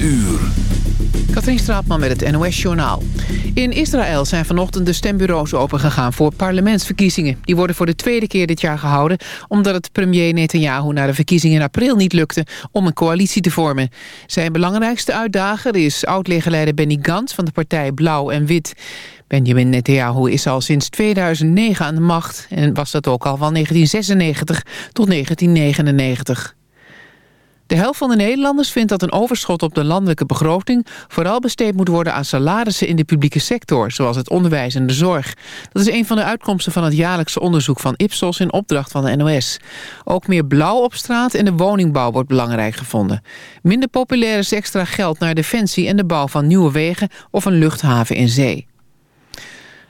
uur. Katrien Straatman met het NOS-journaal. In Israël zijn vanochtend de stembureaus opengegaan voor parlementsverkiezingen. Die worden voor de tweede keer dit jaar gehouden... omdat het premier Netanyahu na de verkiezingen in april niet lukte... om een coalitie te vormen. Zijn belangrijkste uitdager is oud-legerleider Benny Gantz... van de partij Blauw en Wit. Benjamin Netanyahu is al sinds 2009 aan de macht... en was dat ook al van 1996 tot 1999. De helft van de Nederlanders vindt dat een overschot op de landelijke begroting... vooral besteed moet worden aan salarissen in de publieke sector... zoals het onderwijs en de zorg. Dat is een van de uitkomsten van het jaarlijkse onderzoek van Ipsos... in opdracht van de NOS. Ook meer blauw op straat en de woningbouw wordt belangrijk gevonden. Minder populair is extra geld naar defensie en de bouw van nieuwe wegen... of een luchthaven in zee.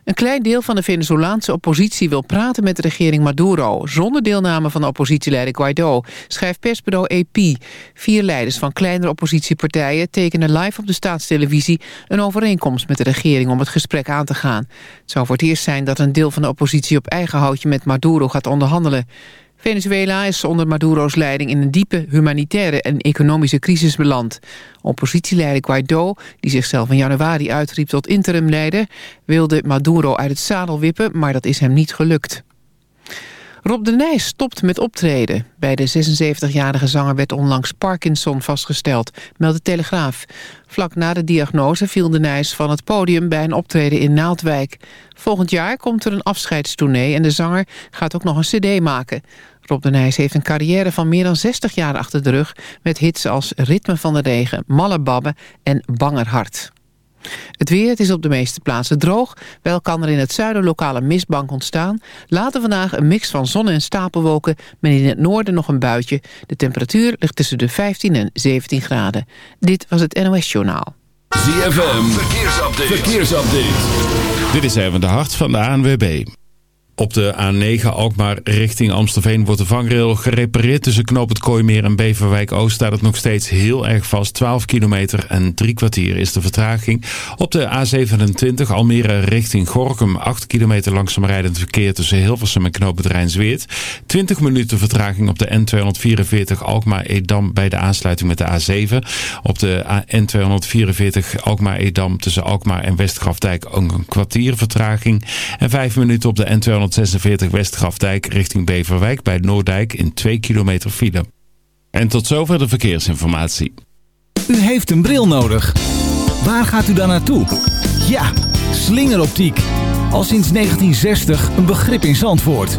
Een klein deel van de Venezolaanse oppositie wil praten met de regering Maduro... zonder deelname van de oppositieleider Guaido, schrijft persbureau AP. Vier leiders van kleinere oppositiepartijen tekenen live op de staatstelevisie... een overeenkomst met de regering om het gesprek aan te gaan. Het zou voor het eerst zijn dat een deel van de oppositie op eigen houtje met Maduro gaat onderhandelen. Venezuela is onder Maduro's leiding in een diepe humanitaire en economische crisis beland. Oppositieleider Guaido, die zichzelf in januari uitriep tot interimleider, wilde Maduro uit het zadel wippen, maar dat is hem niet gelukt. Rob de Nijs stopt met optreden. Bij de 76-jarige zanger werd onlangs Parkinson vastgesteld, meldt de Telegraaf. Vlak na de diagnose viel de Nijs van het podium bij een optreden in Naaldwijk. Volgend jaar komt er een afscheidstournee en de zanger gaat ook nog een cd maken. Rob de Nijs heeft een carrière van meer dan 60 jaar achter de rug... met hits als Ritme van de Regen, Malle Babbe en Banger Hart. Het weer, het is op de meeste plaatsen droog. Wel kan er in het zuiden lokale mistbank ontstaan. Later vandaag een mix van zon- en stapelwolken... maar in het noorden nog een buitje. De temperatuur ligt tussen de 15 en 17 graden. Dit was het NOS Journaal. ZFM, verkeersupdate. verkeersupdate. Dit is even de hart van de ANWB. Op de A9 Alkmaar richting Amstelveen wordt de vangrail gerepareerd. Tussen Knoop het Kooimeer en Beverwijk Oost staat het nog steeds heel erg vast. 12 kilometer en drie kwartier is de vertraging. Op de A27 Almere richting Gorkum. 8 kilometer langzaam rijdend verkeer tussen Hilversum en Knoop het Rijnsweert. 20 minuten vertraging op de N244 Alkmaar-Edam bij de aansluiting met de A7. Op de N244 Alkmaar-Edam tussen Alkmaar en Westgrafdijk ook een kwartier vertraging. En 5 minuten op de N200 146 Westgrafdijk richting Beverwijk bij Noordijk in 2 kilometer file. En tot zover de verkeersinformatie. U heeft een bril nodig. Waar gaat u dan naartoe? Ja, slingeroptiek. Al sinds 1960 een begrip in Zandvoort.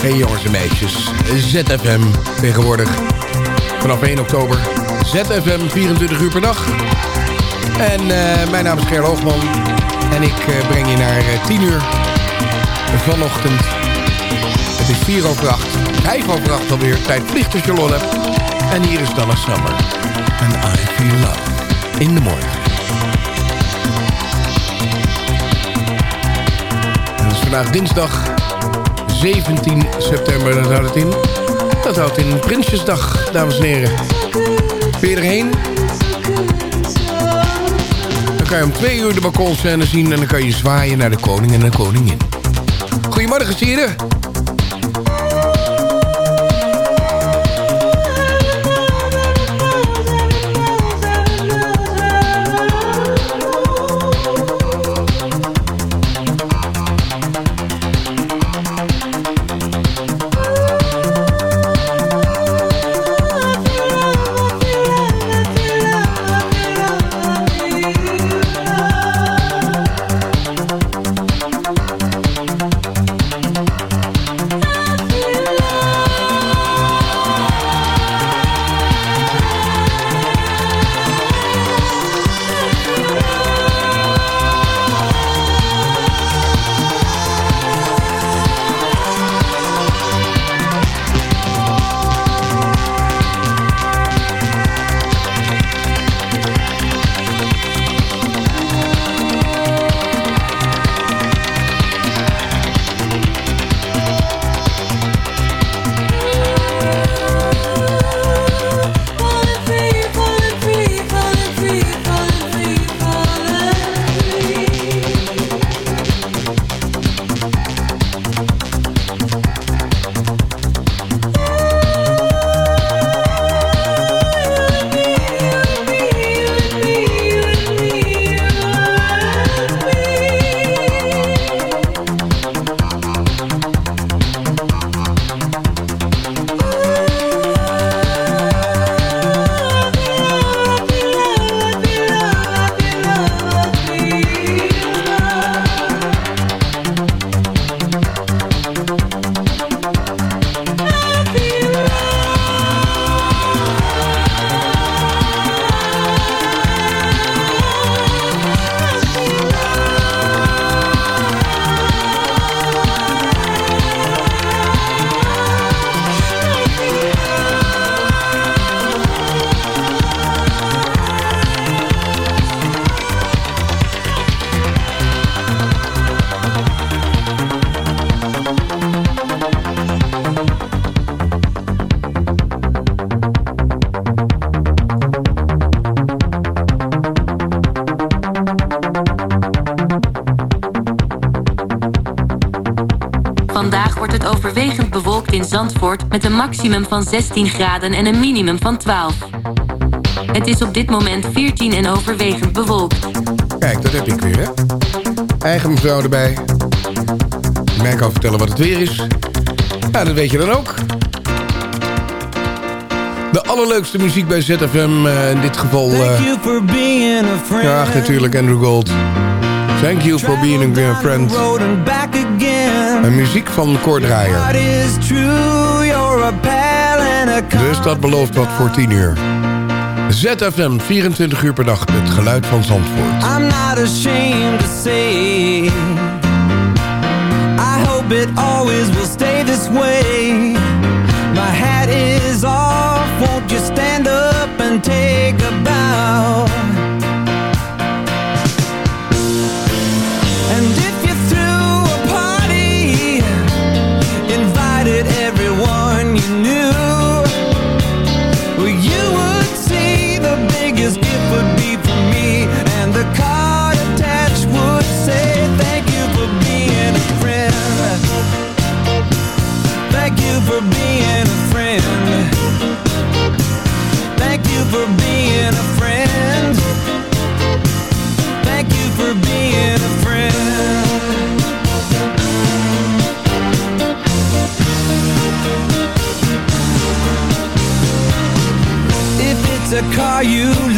Hey jongens en meisjes. ZFM tegenwoordig. Vanaf 1 oktober. ZFM 24 uur per dag. En uh, mijn naam is Ger Hoogman. En ik uh, breng je naar uh, 10 uur vanochtend. Het is 4 over 8, 5 over 8 alweer. Tijd vliegt als je lol hebt. En hier is Donna Summer. En I Feel Love. In the morning. Het is vandaag dinsdag 17 september. Dat houdt het in. Dat houdt in Prinsjesdag, dames en heren. Je erheen? Dan kan je om twee uur de balkonscène zien... en dan kan je zwaaien naar de koning en de koningin. Goedemorgen, Sieren. Met een maximum van 16 graden en een minimum van 12. Het is op dit moment 14 en overwegend bewolkt. Kijk, dat heb ik weer, hè? Eigen mevrouw erbij. Die mij kan vertellen wat het weer is. Ja, dat weet je dan ook. De allerleukste muziek bij ZFM. Uh, in dit geval... Uh, ja, natuurlijk Andrew Gold. Thank you for being a friend. En muziek van Koordraaier. Dus dat belooft wat voor 10 uur. ZFM, 24 uur per dag, het geluid van Zandvoort. I'm not ashamed to say I hope it always will stay this way My hat is off, won't you stand up and take a bow the car you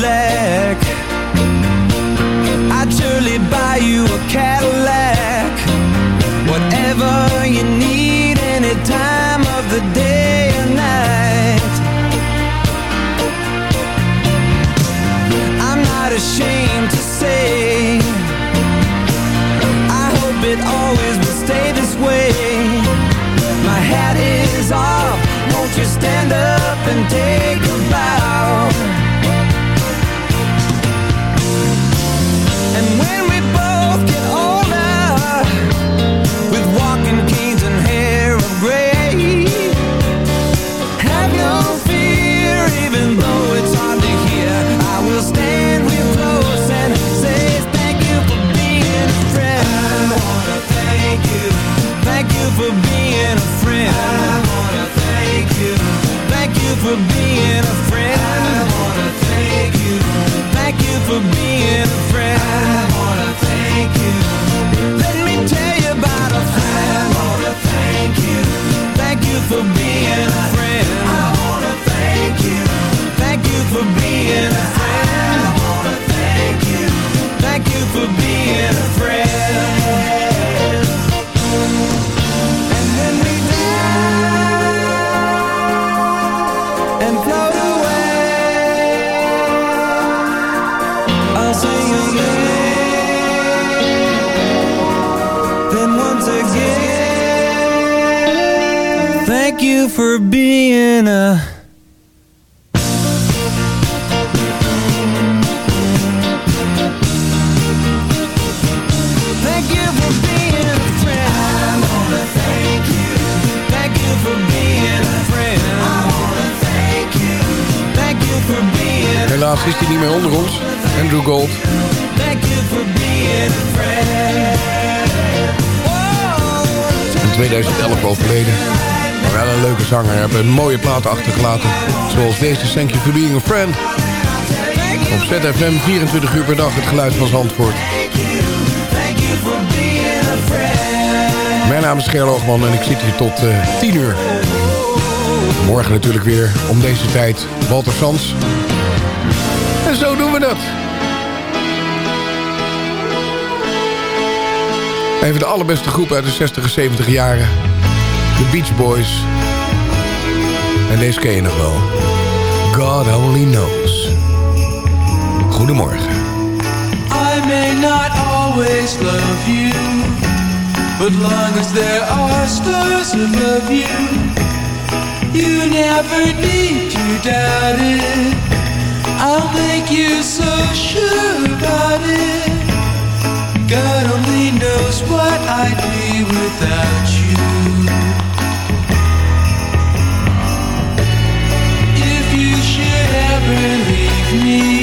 you. Thank you for being. Helaas is hij niet meer onder ons. Andrew Gold. Thank you for being a friend. In 2011 overleden. Wel een leuke zanger. Heeft een mooie platen achtergelaten. Zoals deze Thank You For Being A Friend. Op ZFM 24 uur per dag het geluid van Zandvoort. Mijn naam is Gerloogman en ik zit hier tot eh 10 uur. Morgen natuurlijk weer om deze tijd Walter Sans. En zo doen we dat. Even de allerbeste groep uit de 60 en 70 jaren. De Beach Boys. En deze ken je nog wel. God only knows. Goedemorgen. I may not always love you, but long as there are stars above you, you never need to doubt it. I'll make you so sure about it. God only knows what I'd be without you. believe me.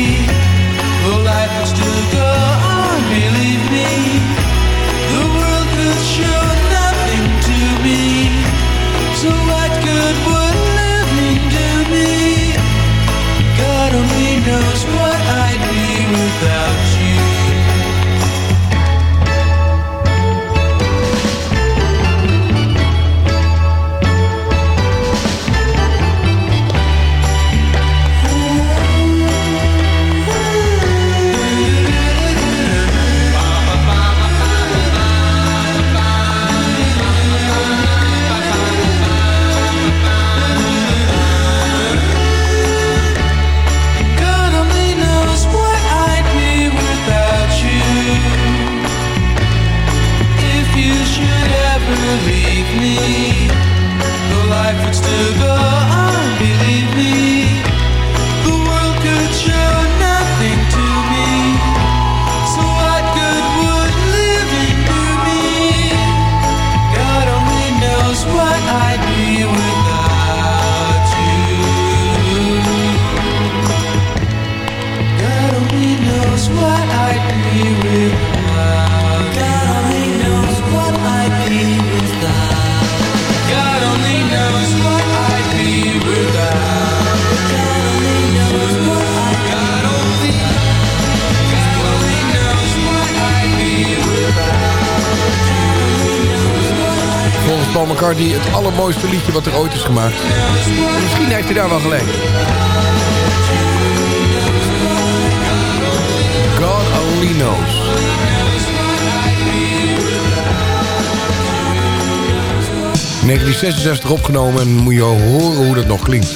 Wat er ooit is gemaakt. Misschien heeft hij daar wel gelijk. God only knows. In 1966 opgenomen en moet je horen hoe dat nog klinkt.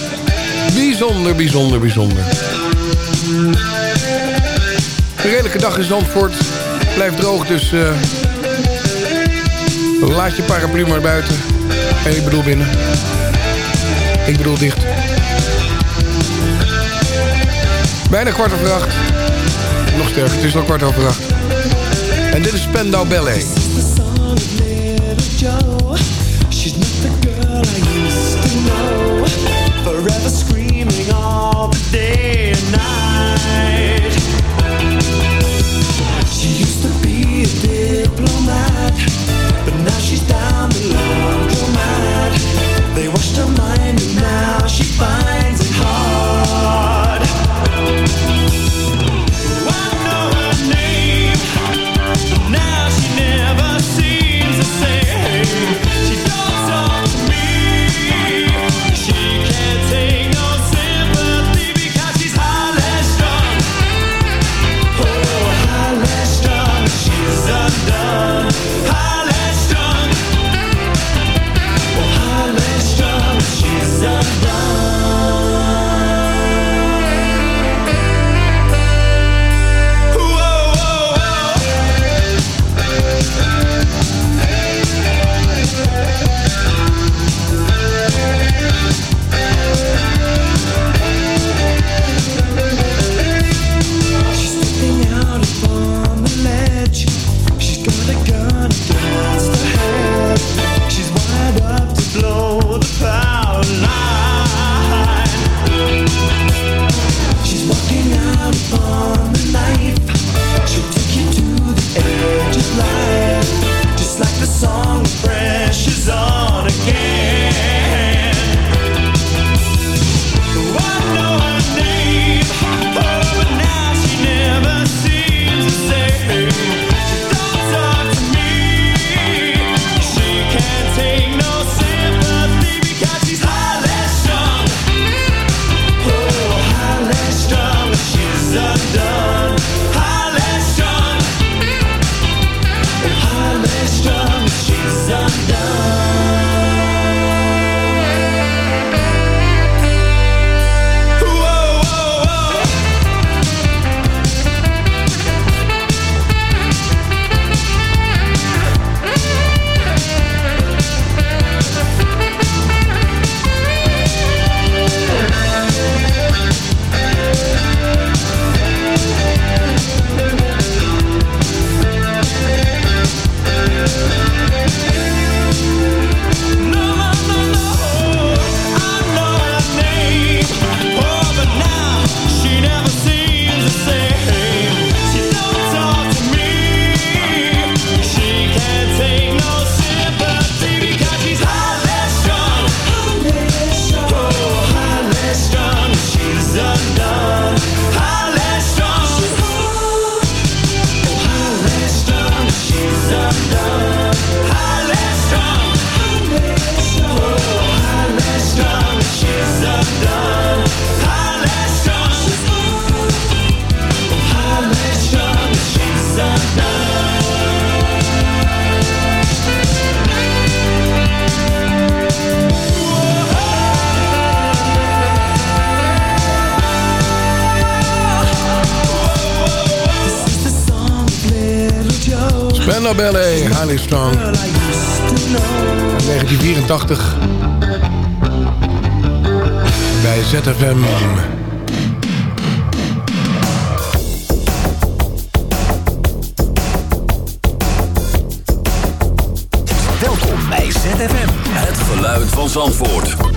Bijzonder, bijzonder, bijzonder. Een redelijke dag in Zandvoort. Blijft droog, dus eh, laat je paraplu maar buiten. En ik bedoel binnen. Ik bedoel dicht. Bijna kwart over acht. Nog sterker, het is al kwart over acht. En dit is Spendau Ballet. She's not the girl I used to know. Forever screaming all the day and night. She used to be a diplomat, but now she's. waste mind. my bij ZFM. Welkom bij ZFM. Het geluid van Zandvoort.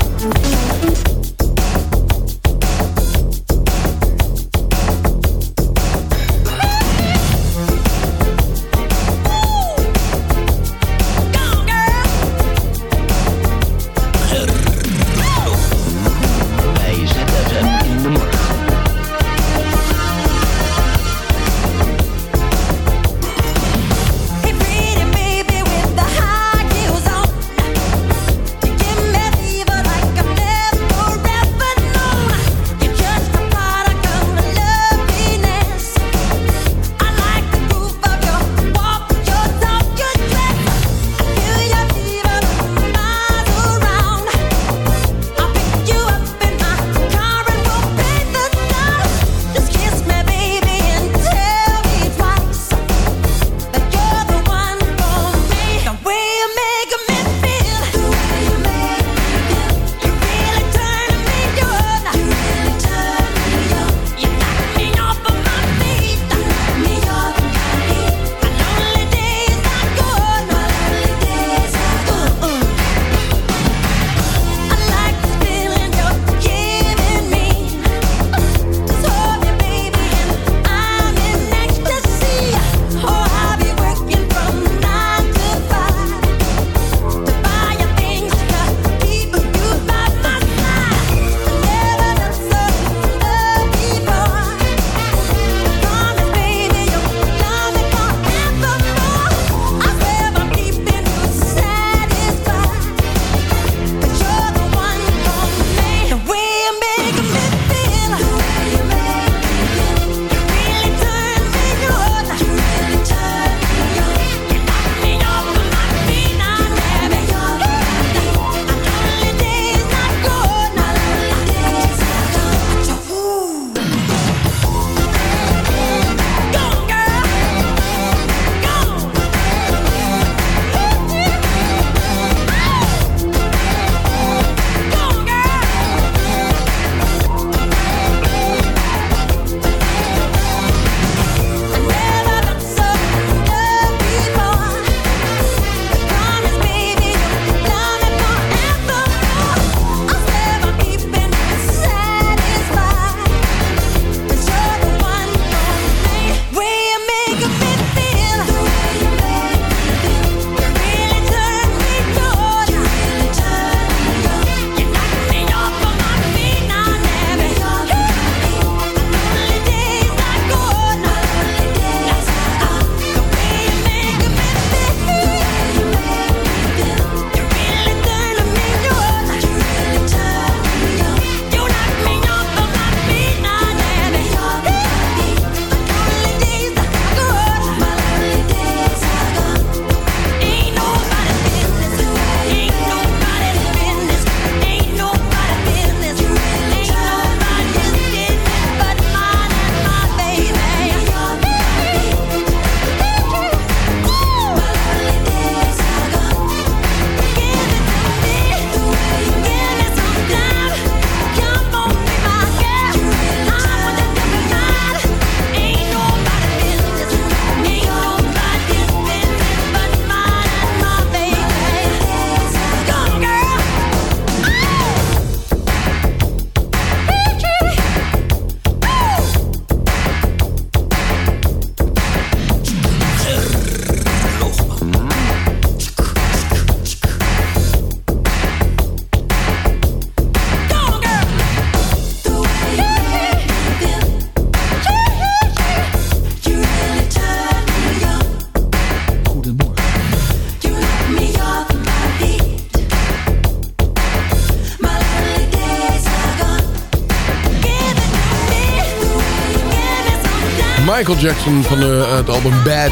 Michael Jackson van eh, het album Bad.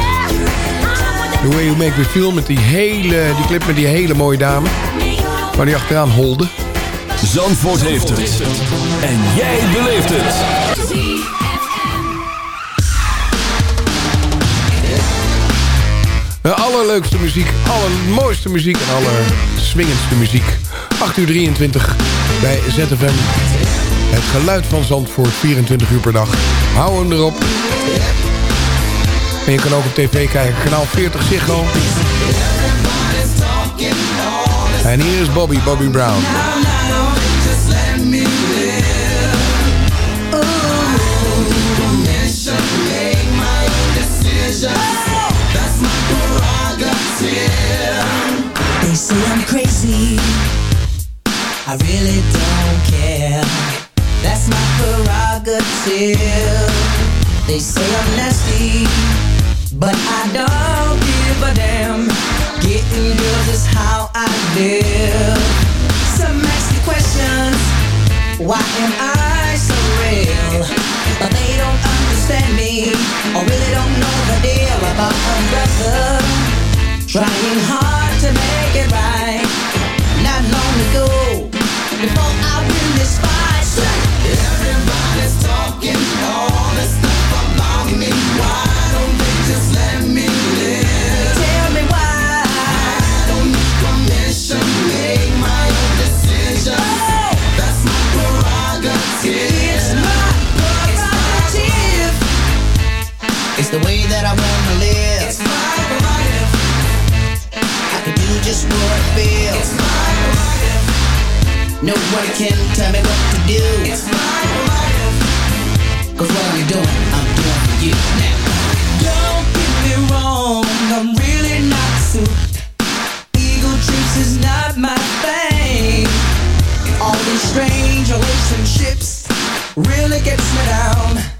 The Way You Make Me Feel met die hele die clip met die hele mooie dame. Waar die achteraan holde. Zandvoort heeft het. En jij beleeft het. De allerleukste muziek, allermooiste muziek en allerswingendste muziek. 8 uur 23 bij ZFM. Het geluid van Zandvoort, 24 uur per dag. Hou hem erop. En je kan ook op tv kijken, kanaal 40 Ziggo. En hier is Bobby, Bobby Brown. They say I'm crazy. I really don't care. That's my prerogative. They say I'm nasty, but I don't give a damn. Getting girls is how I live. Some ask me questions. Why am I so real? But they don't understand me, or really don't know the deal about a brother. Trying hard to make it right. Not long ago, before I win this fight, No one can tell me what to do. It's my prerogative. Cause what I'm doing, I'm doing for you now. Don't get me wrong, I'm really not suited. Ego trips is not my thing. All these strange relationships really gets me down.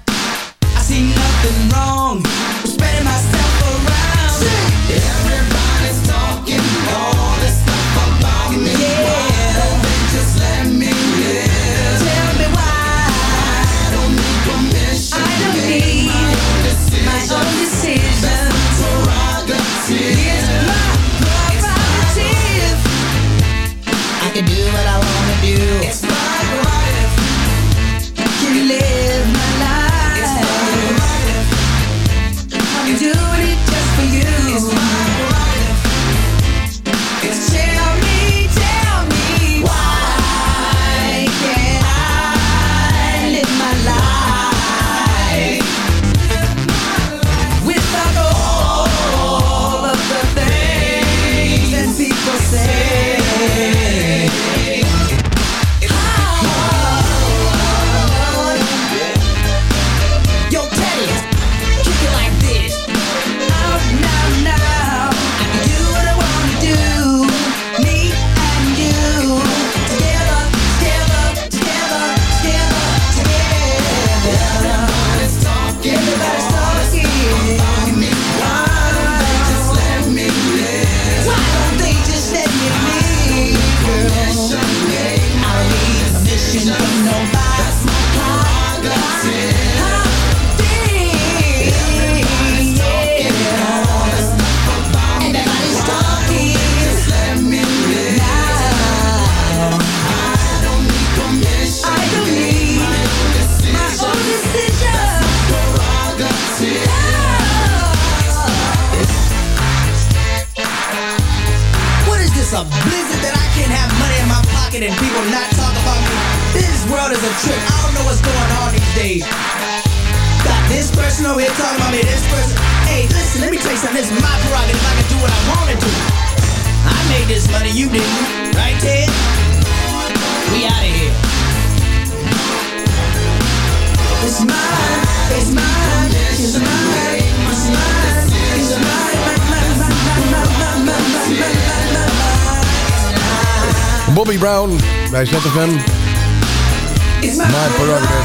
ZFM. My prerogative.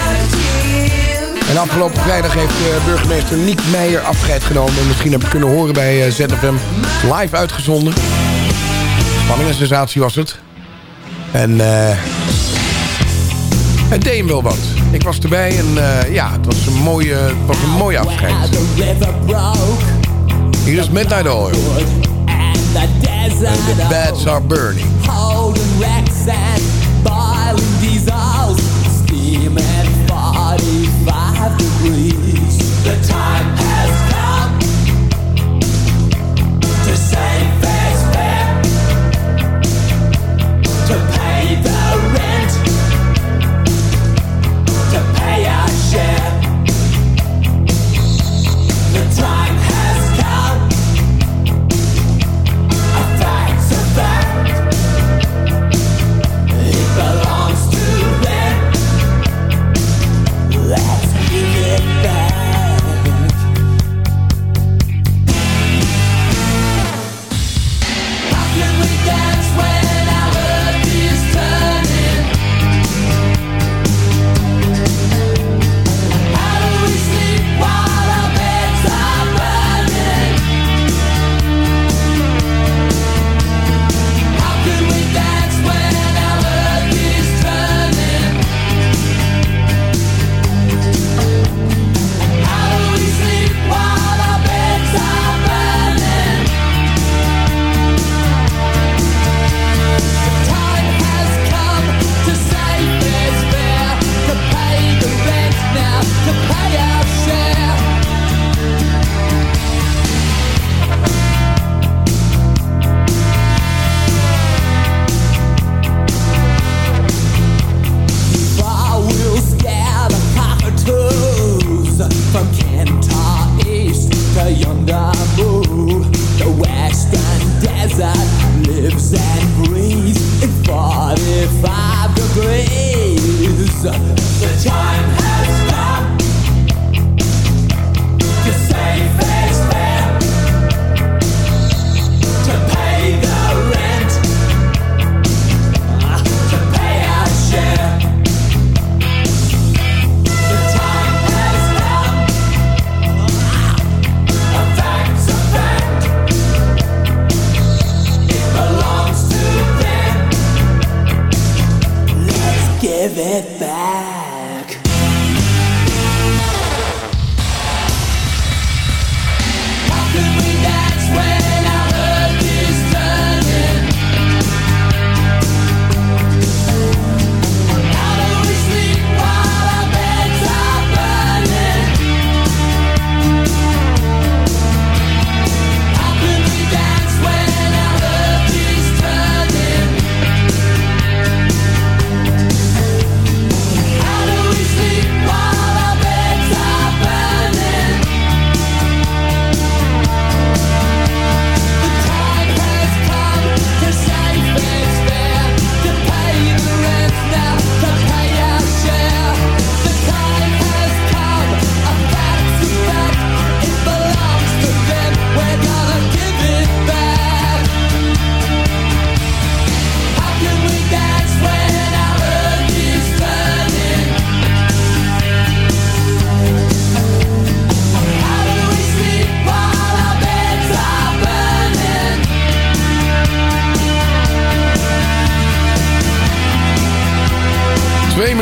En afgelopen vrijdag heeft eh, burgemeester Niek Meijer afscheid genomen. En misschien heb je kunnen horen bij eh, ZFM. Live uitgezonden. Spanning en sensatie was het. En eh het deed hem wel wat. Ik was erbij en ja, het was een mooie, het was een mooie afscheid. Hier is Midnight Oil. And the beds are burning. Degrees. The time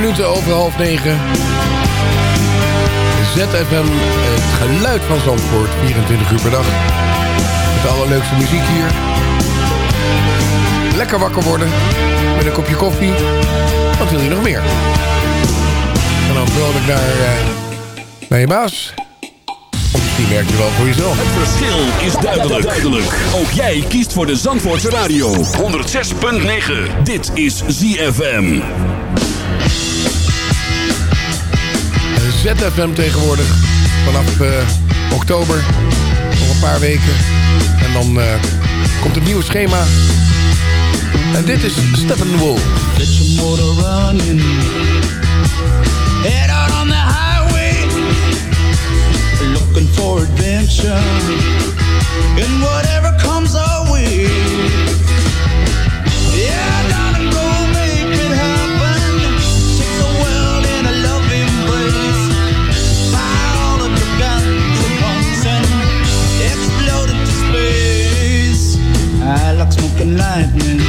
minuten over half negen. ZFM, het geluid van Zandvoort, 24 uur per dag. Met de allerleukste muziek hier. Lekker wakker worden, met een kopje koffie. Wat wil je nog meer? En dan vrolijk naar, eh, naar je baas. Of misschien werk je wel voor jezelf. Het verschil is duidelijk. duidelijk. Ook jij kiest voor de Zandvoortse Radio. 106.9. Dit is ZFM. ZFM tegenwoordig. Vanaf eh, oktober. Nog een paar weken. En dan eh, komt het nieuwe schema. En dit is Steppenwolf. Get your motor running. Head out on the highway. Looking for adventure. And whatever comes our way. Like lightning.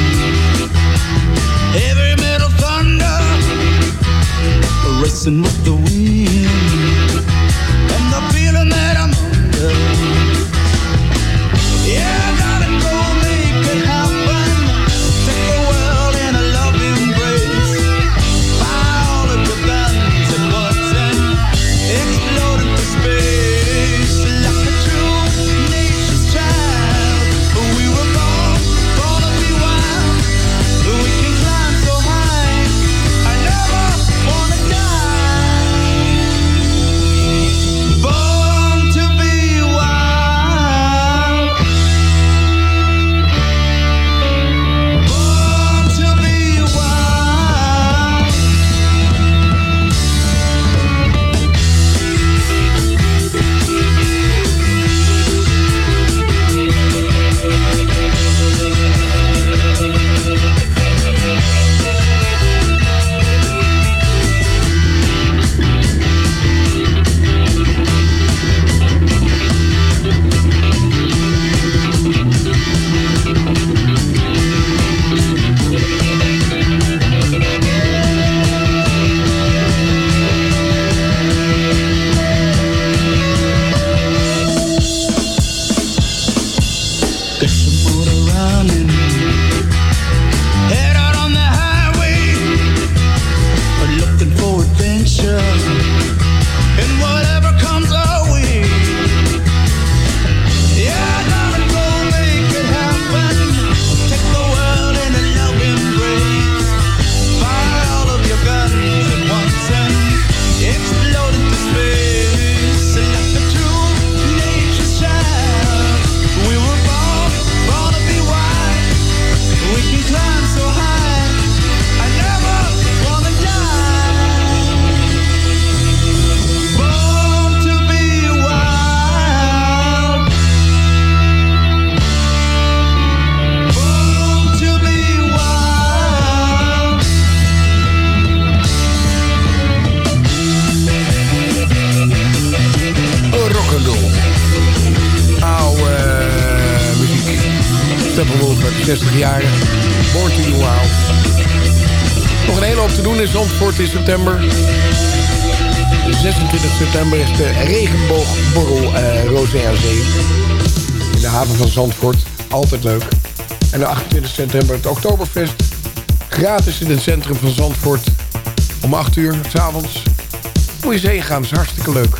Heavy metal thunder Racing with the wind 60 jaar. Born to. Nog een hele hoop te doen in Zandvoort in september. 26 september is de regenboogborrel eh Rosé Zee. In de haven van Zandvoort. Altijd leuk. En de 28 september het Oktoberfest. Gratis in het centrum van Zandvoort. Om 8 uur s'avonds. Moet je zee gaan, is hartstikke leuk.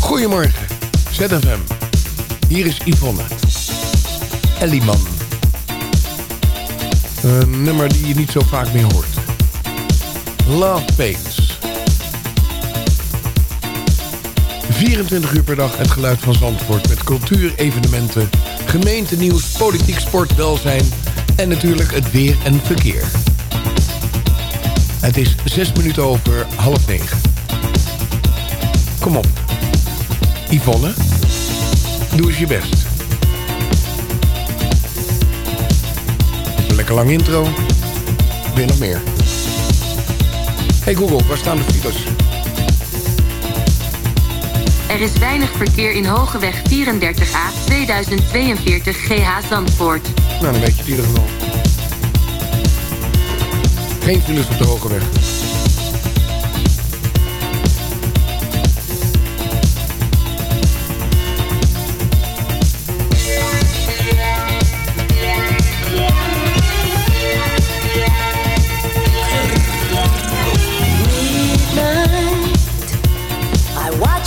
Goedemorgen, ZFM. Hier is Yvonne. Elliman. Een nummer die je niet zo vaak meer hoort. Love Pains. 24 uur per dag het geluid van Zandvoort... met cultuur, evenementen, gemeentenieuws, politiek, sport, welzijn... en natuurlijk het weer en verkeer. Het is 6 minuten over half negen. Kom op. Yvonne, doe eens je best. Lekker lang intro. Weer nog meer. Hey Google, waar staan de files? Er is weinig verkeer in Hogeweg 34A 2042 GH Zandvoort. Nou, dan weet je het in ieder geval. Geen files op de Hoge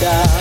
Down.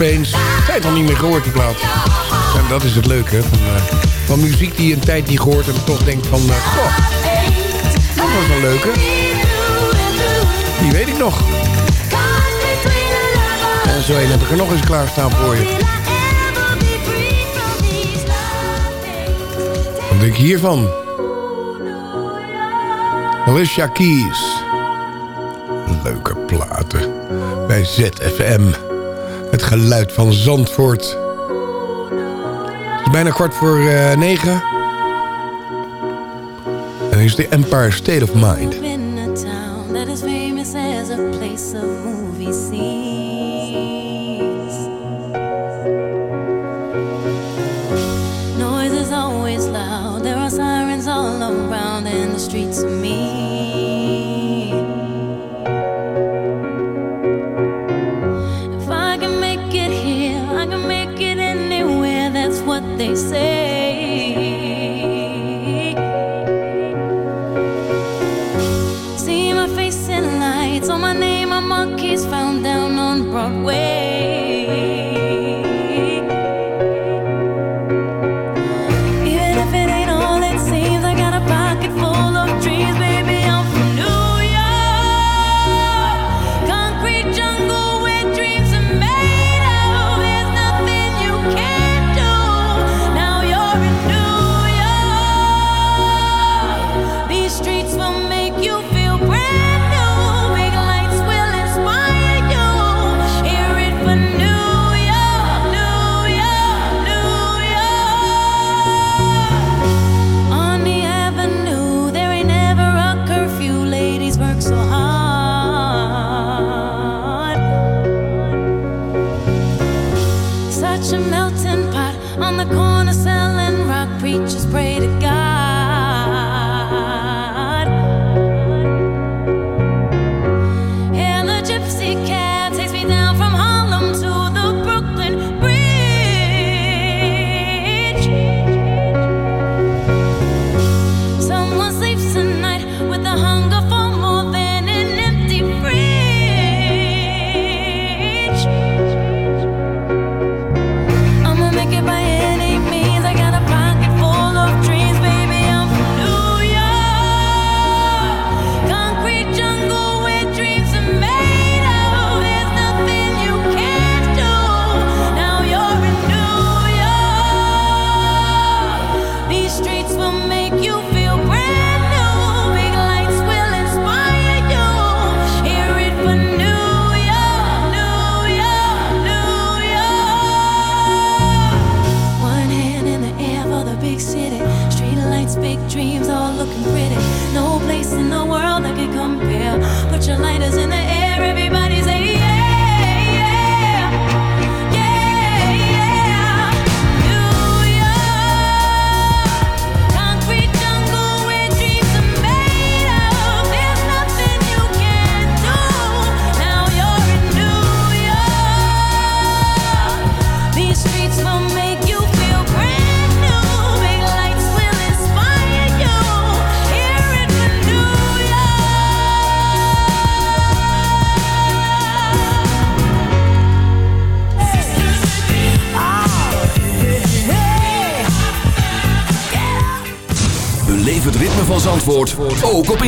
Pains. heeft al niet meer gehoord, die plaat. En dat is het leuke van, eh, van muziek die je een tijd niet gehoord... en toch denkt van, eh, goh, dat was wel leuke. Die weet ik nog. En zo heb ik er nog eens klaarstaan voor je. Wat denk je hiervan? Alicia Keys. Leuke platen bij ZFM. Het geluid van Zandvoort. Het is bijna kwart voor eh, negen. En is de Empire State of Mind.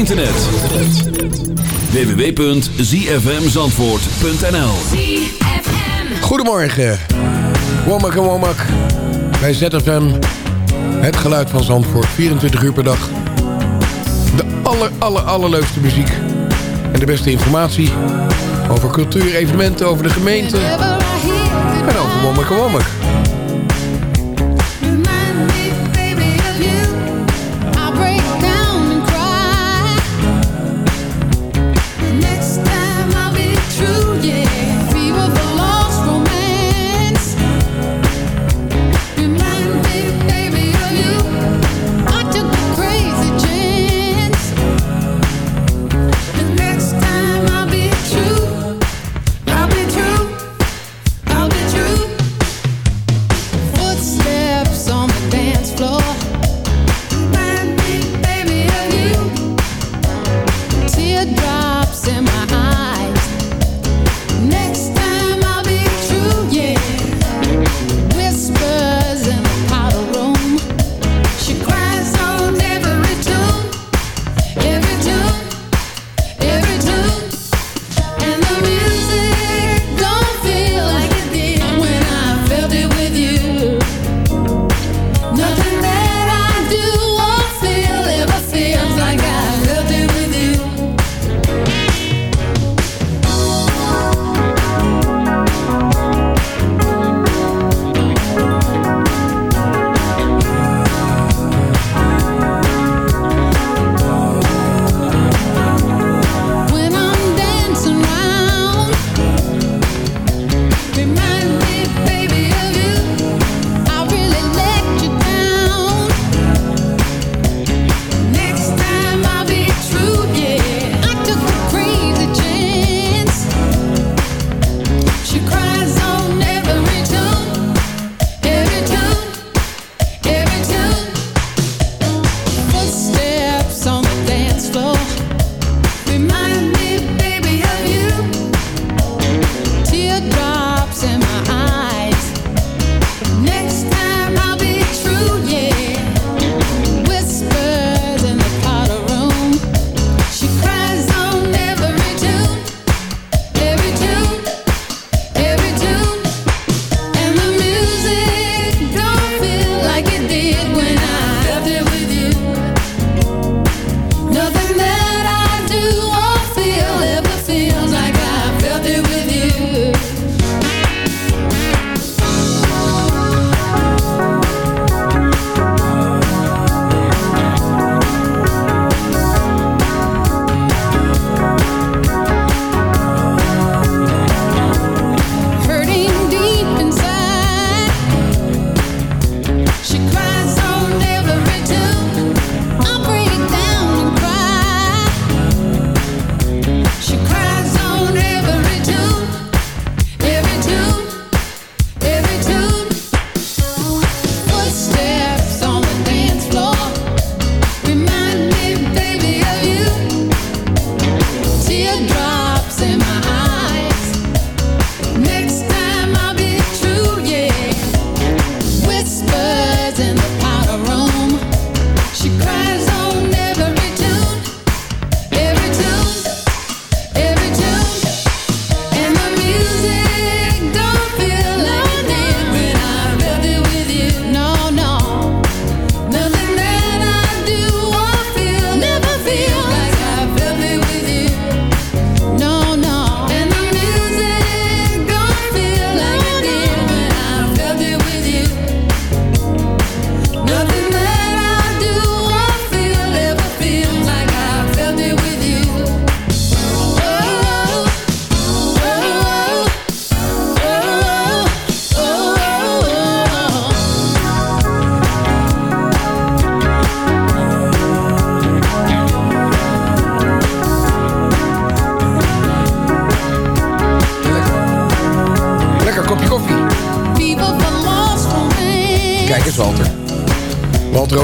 internet. www.zfmzandvoort.nl Goedemorgen. Womak en Womak. Bij ZFM. Het geluid van Zandvoort. 24 uur per dag. De aller, aller, allerleukste muziek. En de beste informatie. Over cultuur, evenementen, over de gemeente. En over Womak en Womak.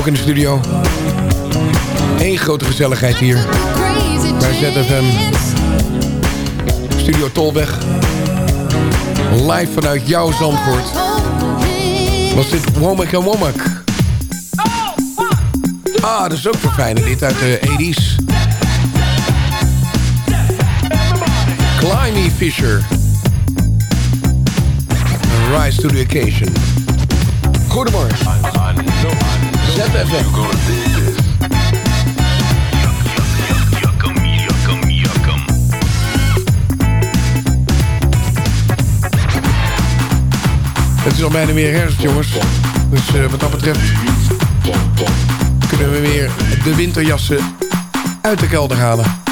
In de studio. Eén grote gezelligheid hier. Bij ZFM. Studio Tolweg. Live vanuit jouw Zandvoort. Was dit Womack en Womack. Ah, dat is ook fijn. Dit uit de 80s. Climby Fisher. Rise to the occasion. Goedemorgen. ZFM. Het is al bijna weer herfst, jongens. Dus eh, wat dat betreft kunnen we weer de winterjassen uit de kelder halen.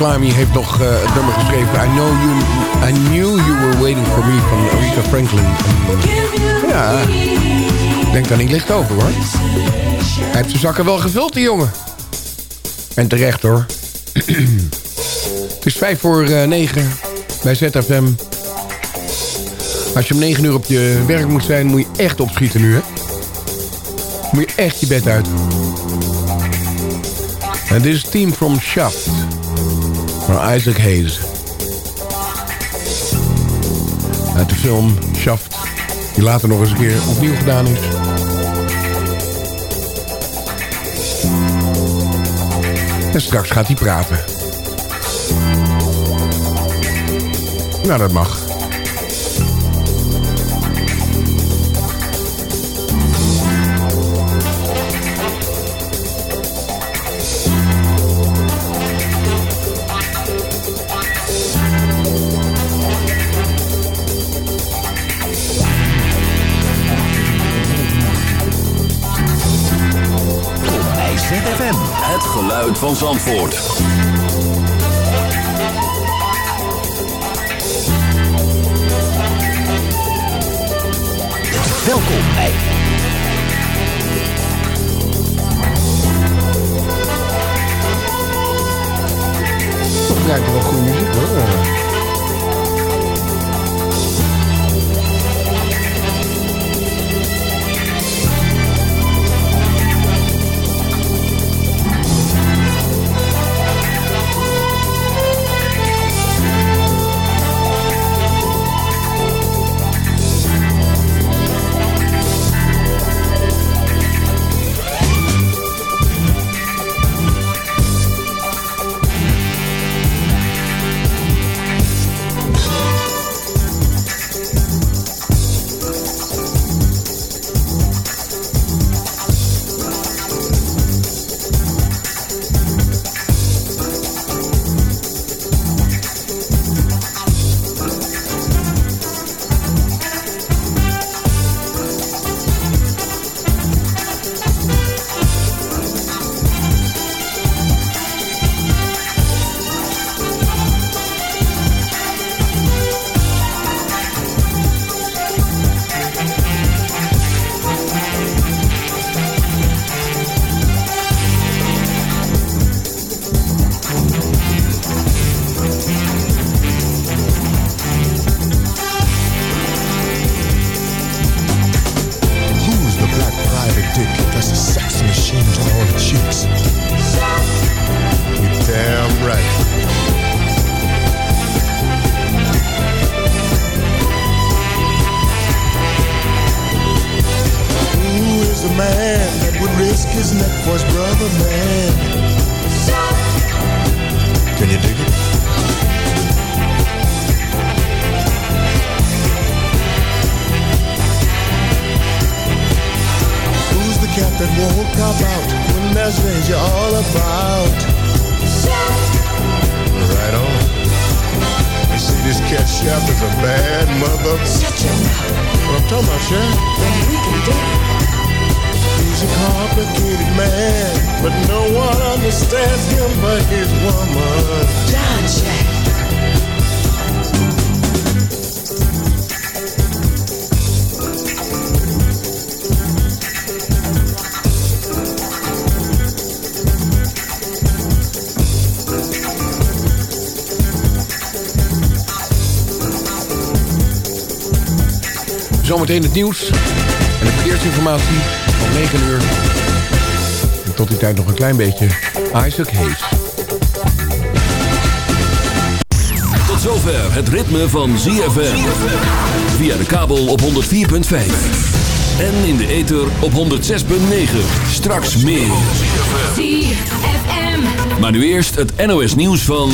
Climby heeft nog eh, het nummer geschreven... I, know you, I knew you were waiting for me van Aretha Franklin. Ja, denk daar niet licht over hoor. Hij heeft zijn zakken wel gevuld, die jongen. En terecht hoor. Het is vijf voor eh, negen bij ZFM. Als je om 9 uur op je werk moet zijn, moet je echt opschieten nu, hè? Moet je echt je bed uit. En dit is Team from Shaft. Isaac Hayes. Uit de film Shaft. Die later nog eens een keer opnieuw gedaan is. En straks gaat hij praten. Nou, dat mag. van Zandvoort. nieuws en de verkeersinformatie van 9 uur. En tot die tijd nog een klein beetje Isaac Hayes. Tot zover het ritme van ZFM. Via de kabel op 104.5. En in de ether op 106.9. Straks meer. ZFM. Maar nu eerst het NOS nieuws van...